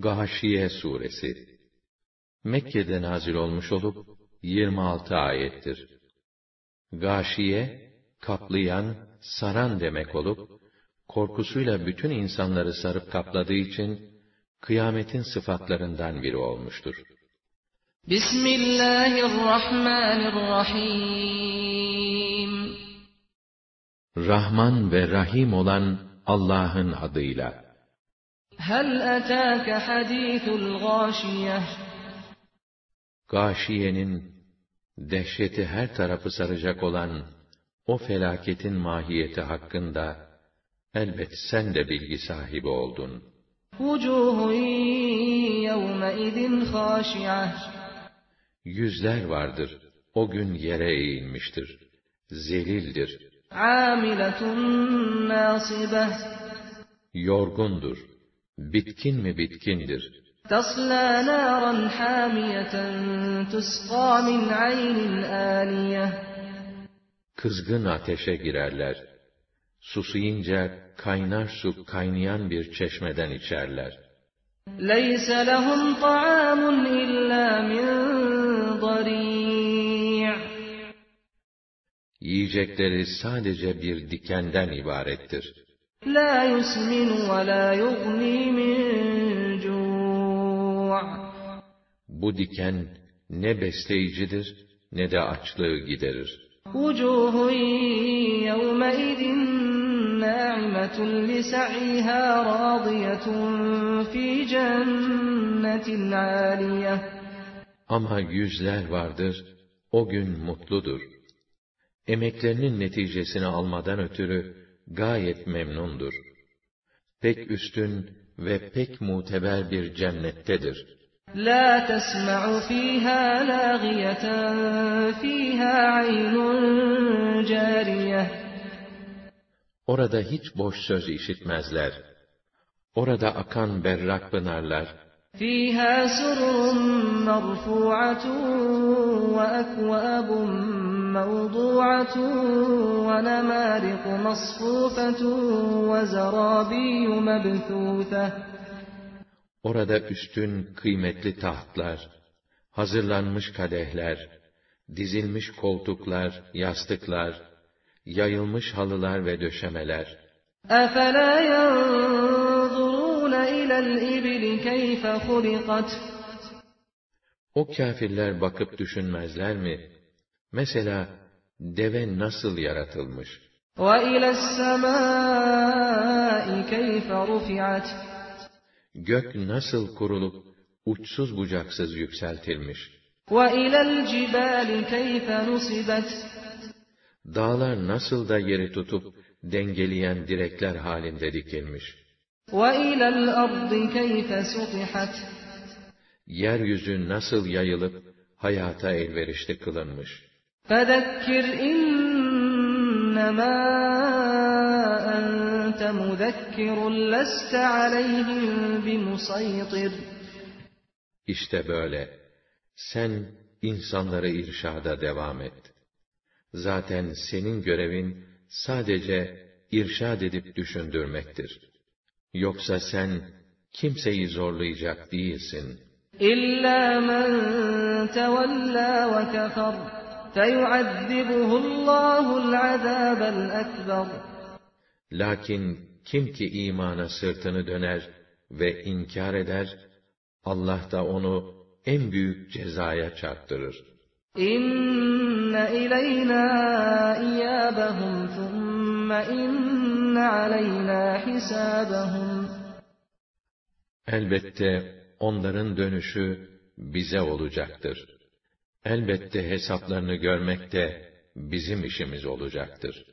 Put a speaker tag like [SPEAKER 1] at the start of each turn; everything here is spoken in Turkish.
[SPEAKER 1] Gâşiye suresi Mekke'de nazil olmuş olup 26 ayettir. Gâşiye kaplayan, saran demek olup korkusuyla bütün insanları sarıp kapladığı için kıyametin sıfatlarından biri olmuştur.
[SPEAKER 2] Bismillahirrahmanirrahim
[SPEAKER 1] Rahman ve Rahim olan Allah'ın adıyla.
[SPEAKER 2] Hel etâke hadîthul gâşiyeh
[SPEAKER 1] Gâşiyenin dehşeti her tarafı saracak olan o felaketin mahiyeti hakkında elbet sen de bilgi sahibi oldun. Yüzler vardır, o gün yere eğilmiştir, zelildir, yorgundur, bitkin mi bitkindir.
[SPEAKER 2] تصلى نارا حامية تسقى من عين آنية
[SPEAKER 1] Kızgın ateşe girerler. Susayınca kaynar su kaynayan bir çeşmeden içerler.
[SPEAKER 2] ليس لهم طعام إلا من ضريع
[SPEAKER 1] Yiyecekleri sadece bir dikenden ibarettir.
[SPEAKER 2] لا يسمن ولا يغني من جوع
[SPEAKER 1] Bu diken ne besleyicidir ne de açlığı giderir.
[SPEAKER 2] وجوه يومئذ ناعمة لسعيها راضية في جنة عالية
[SPEAKER 1] Ama yüzler vardır, o gün mutludur. Emeklerinin neticesini almadan ötürü gayet memnundur. Pek üstün ve pek muteber bir cennettedir.
[SPEAKER 2] لا تسمع فيها لاغية فيها عين جارية
[SPEAKER 1] Orada hiç boş söz işitmezler. Orada akan berrak pınarlar,
[SPEAKER 2] فيها سرر مرفوعة وأكواب موضوعة ونمارق مصفوفة وزرابي مبثوثة
[SPEAKER 1] orada üstün kıymetli tahtlar, hazırlanmış kadehler, dizilmiş koltuklar, yastıklar, yayılmış halılar ve döşemeler,
[SPEAKER 2] أفلا ينظرون إلى الإبل كيف خلقت
[SPEAKER 1] O kâfirler bakıp düşünmezler mi? Mesela deve nasıl yaratılmış?
[SPEAKER 2] وإلى السماء كيف رفعت
[SPEAKER 1] Gök nasıl kurulup uçsuz bucaksız yükseltilmiş?
[SPEAKER 2] وإلى الجبال كيف نصبت
[SPEAKER 1] Dağlar nasıl da yeri tutup dengeleyen direkler halinde dikilmiş?
[SPEAKER 2] وإلى الأرض كيف سطحت
[SPEAKER 1] Yeryüzü nasıl yayılıp hayata elverişli kılınmış?
[SPEAKER 2] فذكر إنما أنت مذكر لست عليهم بمسيطر
[SPEAKER 1] İşte böyle. Sen insanları irşada devam et. Zaten senin görevin sadece irşad edip düşündürmektir. Yoksa sen kimseyi zorlayacak değilsin.
[SPEAKER 2] إلا من تولى وكفر فيعذبه الله العذاب الأكبر
[SPEAKER 1] Lakin kim ki imana sırtını döner ve inkar eder, Allah da onu en büyük cezaya çarptırır.
[SPEAKER 2] إن إلينا إيابهم ثم إن علينا حسابهم
[SPEAKER 1] Elbette onların dönüşü bize olacaktır. Elbette hesaplarını görmek de bizim işimiz olacaktır.